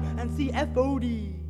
and dad